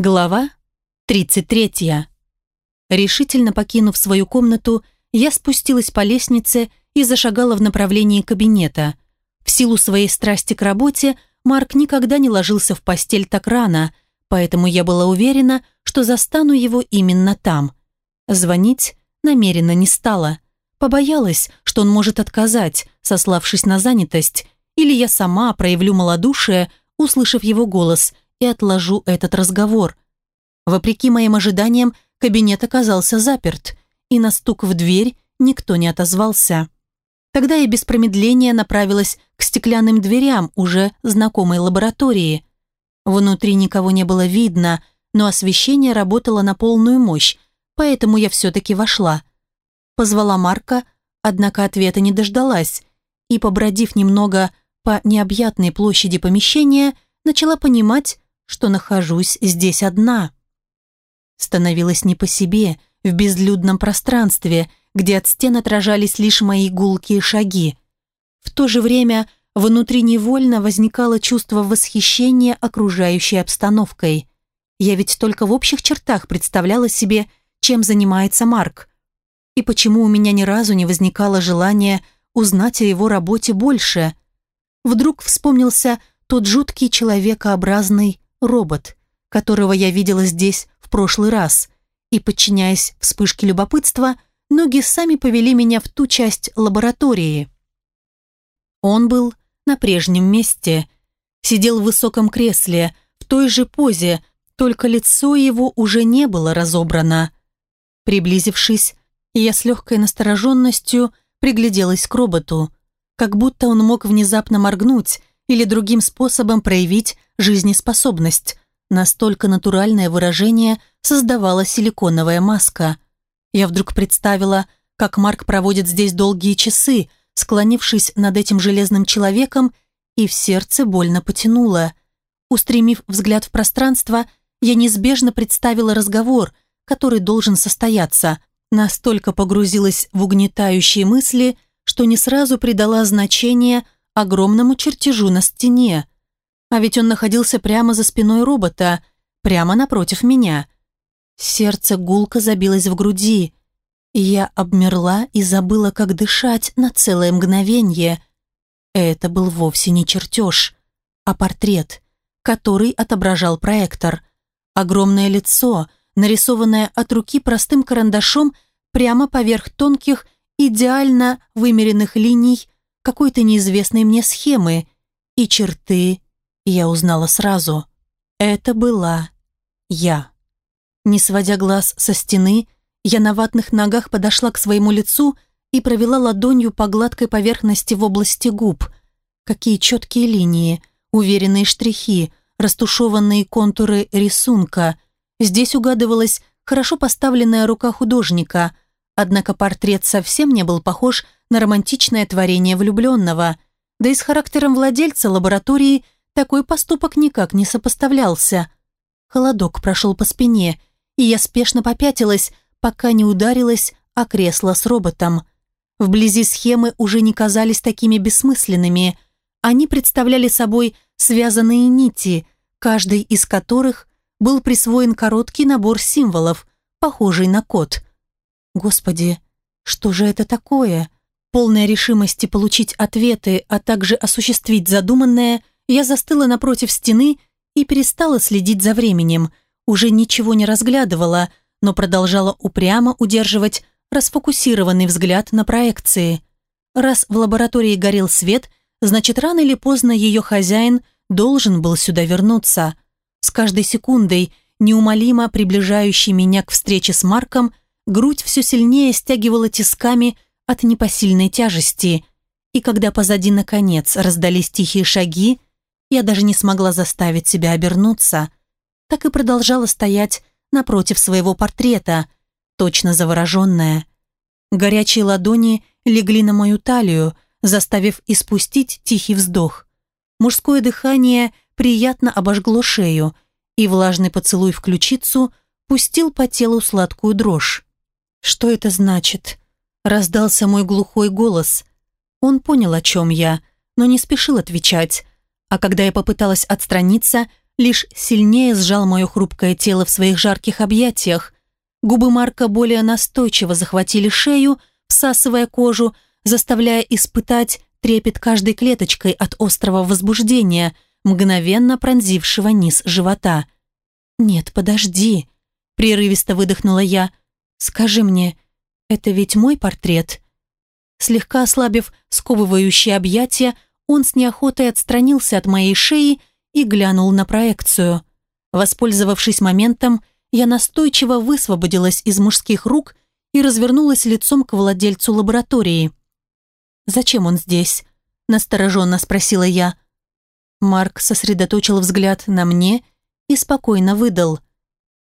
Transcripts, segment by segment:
Глава 33. Решительно покинув свою комнату, я спустилась по лестнице и зашагала в направлении кабинета. В силу своей страсти к работе Марк никогда не ложился в постель так рано, поэтому я была уверена, что застану его именно там. Звонить намеренно не стала. Побоялась, что он может отказать, сославшись на занятость, или я сама проявлю малодушие, услышав его голос – и отложу этот разговор. Вопреки моим ожиданиям, кабинет оказался заперт, и на стук в дверь никто не отозвался. Тогда я без промедления направилась к стеклянным дверям уже знакомой лаборатории. Внутри никого не было видно, но освещение работало на полную мощь, поэтому я все-таки вошла. Позвала Марка, однако ответа не дождалась, и, побродив немного по необъятной площади помещения, начала понимать, что нахожусь здесь одна. Становилось не по себе, в безлюдном пространстве, где от стен отражались лишь мои гулкие шаги. В то же время внутри невольно возникало чувство восхищения окружающей обстановкой. Я ведь только в общих чертах представляла себе, чем занимается Марк. И почему у меня ни разу не возникало желания узнать о его работе больше. Вдруг вспомнился тот жуткий человекообразный робот, которого я видела здесь в прошлый раз, и, подчиняясь вспышке любопытства, ноги сами повели меня в ту часть лаборатории. Он был на прежнем месте, сидел в высоком кресле, в той же позе, только лицо его уже не было разобрано. Приблизившись, я с легкой настороженностью пригляделась к роботу, как будто он мог внезапно моргнуть или другим способом проявить жизнеспособность. Настолько натуральное выражение создавала силиконовая маска. Я вдруг представила, как Марк проводит здесь долгие часы, склонившись над этим железным человеком, и в сердце больно потянуло. Устремив взгляд в пространство, я неизбежно представила разговор, который должен состояться. Настолько погрузилась в угнетающие мысли, что не сразу придала значение огромному чертежу на стене. А ведь он находился прямо за спиной робота, прямо напротив меня. Сердце гулко забилось в груди. Я обмерла и забыла, как дышать на целое мгновение. Это был вовсе не чертеж, а портрет, который отображал проектор. Огромное лицо, нарисованное от руки простым карандашом прямо поверх тонких, идеально вымеренных линий какой-то неизвестной мне схемы, и черты я узнала сразу. Это была я. Не сводя глаз со стены, я на ватных ногах подошла к своему лицу и провела ладонью по гладкой поверхности в области губ. Какие четкие линии, уверенные штрихи, растушеванные контуры рисунка. Здесь угадывалась хорошо поставленная рука художника, однако портрет совсем не был похож на романтичное творение влюбленного, да и с характером владельца лаборатории – такой поступок никак не сопоставлялся. Холодок прошел по спине, и я спешно попятилась, пока не ударилась о кресло с роботом. Вблизи схемы уже не казались такими бессмысленными. Они представляли собой связанные нити, каждой из которых был присвоен короткий набор символов, похожий на код. Господи, что же это такое? Полная решимости получить ответы, а также осуществить задуманное – я застыла напротив стены и перестала следить за временем, уже ничего не разглядывала, но продолжала упрямо удерживать расфокусированный взгляд на проекции. Раз в лаборатории горел свет, значит, рано или поздно ее хозяин должен был сюда вернуться. С каждой секундой, неумолимо приближающей меня к встрече с Марком, грудь все сильнее стягивала тисками от непосильной тяжести. И когда позади, наконец, раздались тихие шаги, я даже не смогла заставить себя обернуться, так и продолжала стоять напротив своего портрета, точно завороженная. Горячие ладони легли на мою талию, заставив испустить тихий вздох. Мужское дыхание приятно обожгло шею, и влажный поцелуй в ключицу пустил по телу сладкую дрожь. «Что это значит?» Раздался мой глухой голос. Он понял, о чем я, но не спешил отвечать, а когда я попыталась отстраниться, лишь сильнее сжал мое хрупкое тело в своих жарких объятиях. Губы Марка более настойчиво захватили шею, всасывая кожу, заставляя испытать трепет каждой клеточкой от острого возбуждения, мгновенно пронзившего низ живота. «Нет, подожди», — прерывисто выдохнула я. «Скажи мне, это ведь мой портрет?» Слегка ослабив сковывающие объятия, он с неохотой отстранился от моей шеи и глянул на проекцию. Воспользовавшись моментом, я настойчиво высвободилась из мужских рук и развернулась лицом к владельцу лаборатории. «Зачем он здесь?» – настороженно спросила я. Марк сосредоточил взгляд на мне и спокойно выдал.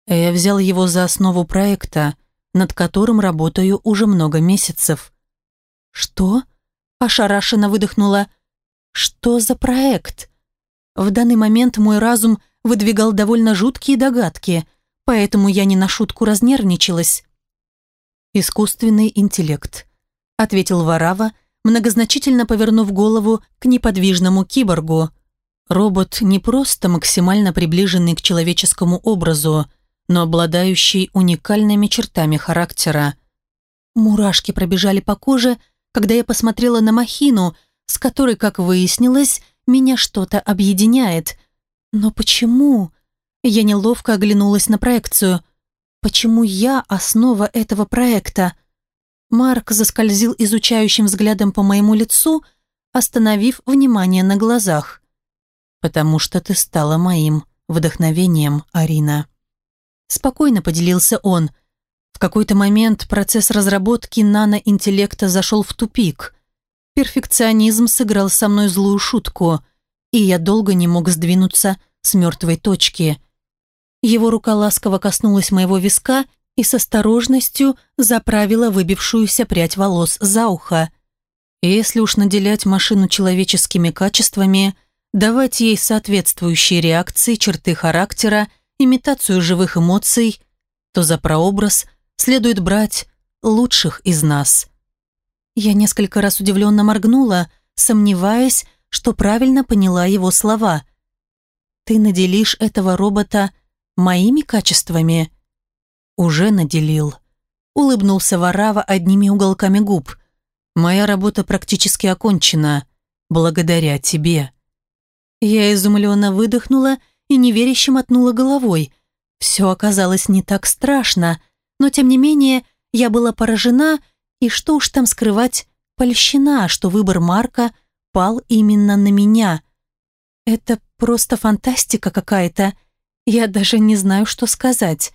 «Я взял его за основу проекта, над которым работаю уже много месяцев». «Что?» – ошарашенно выдохнула. «Что за проект?» В данный момент мой разум выдвигал довольно жуткие догадки, поэтому я не на шутку разнервничалась. «Искусственный интеллект», — ответил Варава, многозначительно повернув голову к неподвижному киборгу. Робот не просто максимально приближенный к человеческому образу, но обладающий уникальными чертами характера. Мурашки пробежали по коже, когда я посмотрела на махину, с которой, как выяснилось, меня что-то объединяет. Но почему? Я неловко оглянулась на проекцию. Почему я основа этого проекта? Марк заскользил изучающим взглядом по моему лицу, остановив внимание на глазах. «Потому что ты стала моим вдохновением, Арина». Спокойно поделился он. В какой-то момент процесс разработки наноинтеллекта зашел в тупик. Перфекционизм сыграл со мной злую шутку, и я долго не мог сдвинуться с мертвой точки. Его рука ласково коснулась моего виска и с осторожностью заправила выбившуюся прядь волос за ухо. Если уж наделять машину человеческими качествами, давать ей соответствующие реакции, черты характера, имитацию живых эмоций, то за прообраз следует брать лучших из нас. Я несколько раз удивленно моргнула, сомневаясь, что правильно поняла его слова. «Ты наделишь этого робота моими качествами?» «Уже наделил», — улыбнулся Варава одними уголками губ. «Моя работа практически окончена, благодаря тебе». Я изумленно выдохнула и неверяще мотнула головой. Все оказалось не так страшно, но тем не менее я была поражена и что уж там скрывать, польщена, что выбор Марка пал именно на меня. Это просто фантастика какая-то. Я даже не знаю, что сказать.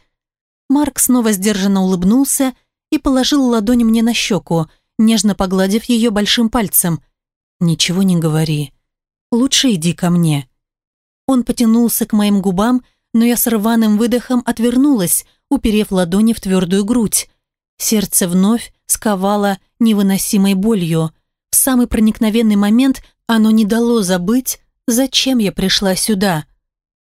Марк снова сдержанно улыбнулся и положил ладонь мне на щеку, нежно погладив ее большим пальцем. «Ничего не говори. Лучше иди ко мне». Он потянулся к моим губам, но я с рваным выдохом отвернулась, уперев ладони в твердую грудь. Сердце вновь сковало невыносимой болью. В самый проникновенный момент оно не дало забыть, зачем я пришла сюда.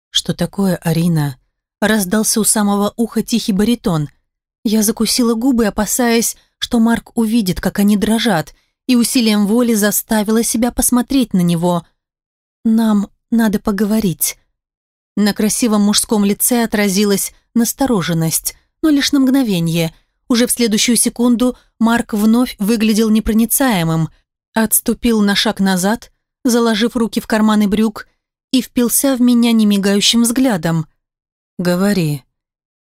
«Что такое, Арина?» Раздался у самого уха тихий баритон. Я закусила губы, опасаясь, что Марк увидит, как они дрожат, и усилием воли заставила себя посмотреть на него. «Нам надо поговорить». На красивом мужском лице отразилась настороженность, но лишь на мгновение – уже в следующую секунду Марк вновь выглядел непроницаемым, отступил на шаг назад, заложив руки в карманы брюк и впился в меня немигающим взглядом. «Говори».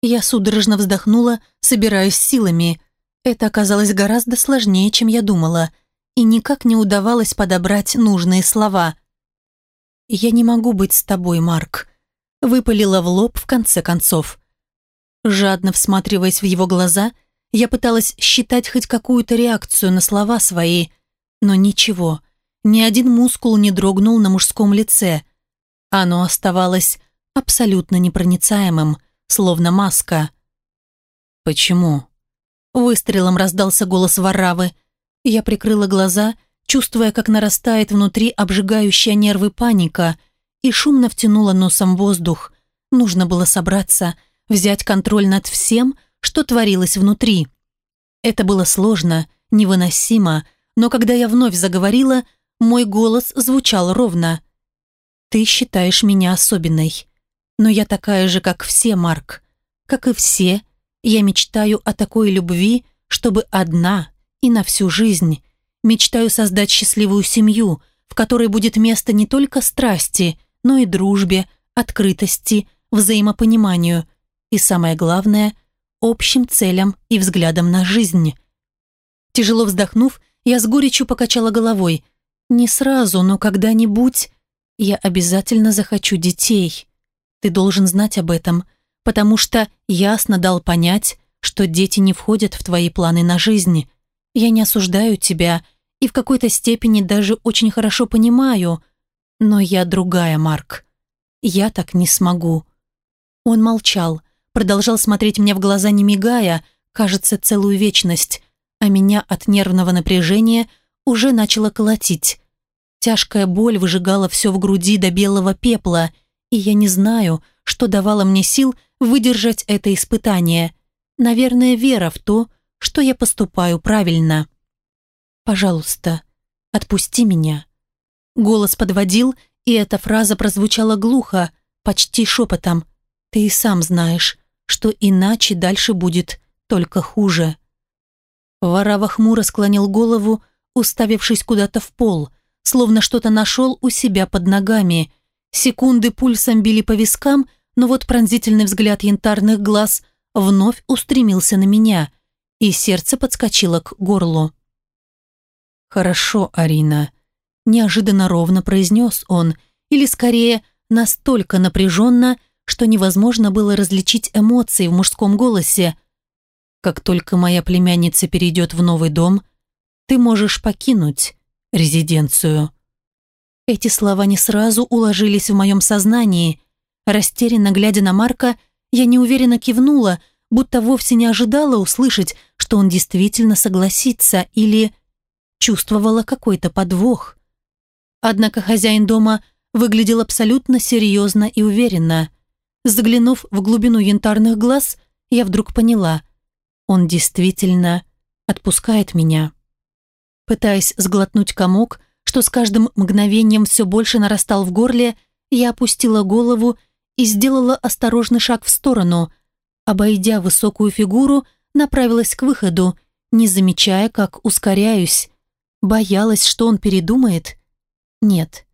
Я судорожно вздохнула, собираясь силами. Это оказалось гораздо сложнее, чем я думала, и никак не удавалось подобрать нужные слова. «Я не могу быть с тобой, Марк», — выпалила в лоб в конце концов. Жадно всматриваясь в его глаза — я пыталась считать хоть какую-то реакцию на слова свои, но ничего, ни один мускул не дрогнул на мужском лице. Оно оставалось абсолютно непроницаемым, словно маска. «Почему?» Выстрелом раздался голос Варавы. Я прикрыла глаза, чувствуя, как нарастает внутри обжигающая нервы паника, и шумно втянула носом воздух. Нужно было собраться, взять контроль над всем — что творилось внутри. Это было сложно, невыносимо, но когда я вновь заговорила, мой голос звучал ровно. «Ты считаешь меня особенной. Но я такая же, как все, Марк. Как и все, я мечтаю о такой любви, чтобы одна и на всю жизнь. Мечтаю создать счастливую семью, в которой будет место не только страсти, но и дружбе, открытости, взаимопониманию и, самое главное, общим целям и взглядам на жизнь. Тяжело вздохнув, я с горечью покачала головой. Не сразу, но когда-нибудь я обязательно захочу детей. Ты должен знать об этом, потому что ясно дал понять, что дети не входят в твои планы на жизнь. Я не осуждаю тебя и в какой-то степени даже очень хорошо понимаю, но я другая, Марк. Я так не смогу. Он молчал, продолжал смотреть мне в глаза, не мигая, кажется, целую вечность, а меня от нервного напряжения уже начало колотить. Тяжкая боль выжигала все в груди до белого пепла, и я не знаю, что давало мне сил выдержать это испытание. Наверное, вера в то, что я поступаю правильно. «Пожалуйста, отпусти меня». Голос подводил, и эта фраза прозвучала глухо, почти шепотом. «Ты и сам знаешь, что иначе дальше будет только хуже». Варава хмуро склонил голову, уставившись куда-то в пол, словно что-то нашел у себя под ногами. Секунды пульсом били по вискам, но вот пронзительный взгляд янтарных глаз вновь устремился на меня, и сердце подскочило к горлу. «Хорошо, Арина», – неожиданно ровно произнес он, или скорее настолько напряженно, что невозможно было различить эмоции в мужском голосе. «Как только моя племянница перейдет в новый дом, ты можешь покинуть резиденцию». Эти слова не сразу уложились в моем сознании. Растерянно глядя на Марка, я неуверенно кивнула, будто вовсе не ожидала услышать, что он действительно согласится или чувствовала какой-то подвох. Однако хозяин дома выглядел абсолютно серьезно и уверенно. Заглянув в глубину янтарных глаз, я вдруг поняла, он действительно отпускает меня. Пытаясь сглотнуть комок, что с каждым мгновением все больше нарастал в горле, я опустила голову и сделала осторожный шаг в сторону. Обойдя высокую фигуру, направилась к выходу, не замечая, как ускоряюсь. Боялась, что он передумает? Нет.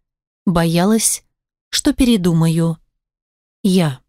Боялась, что передумаю. Я.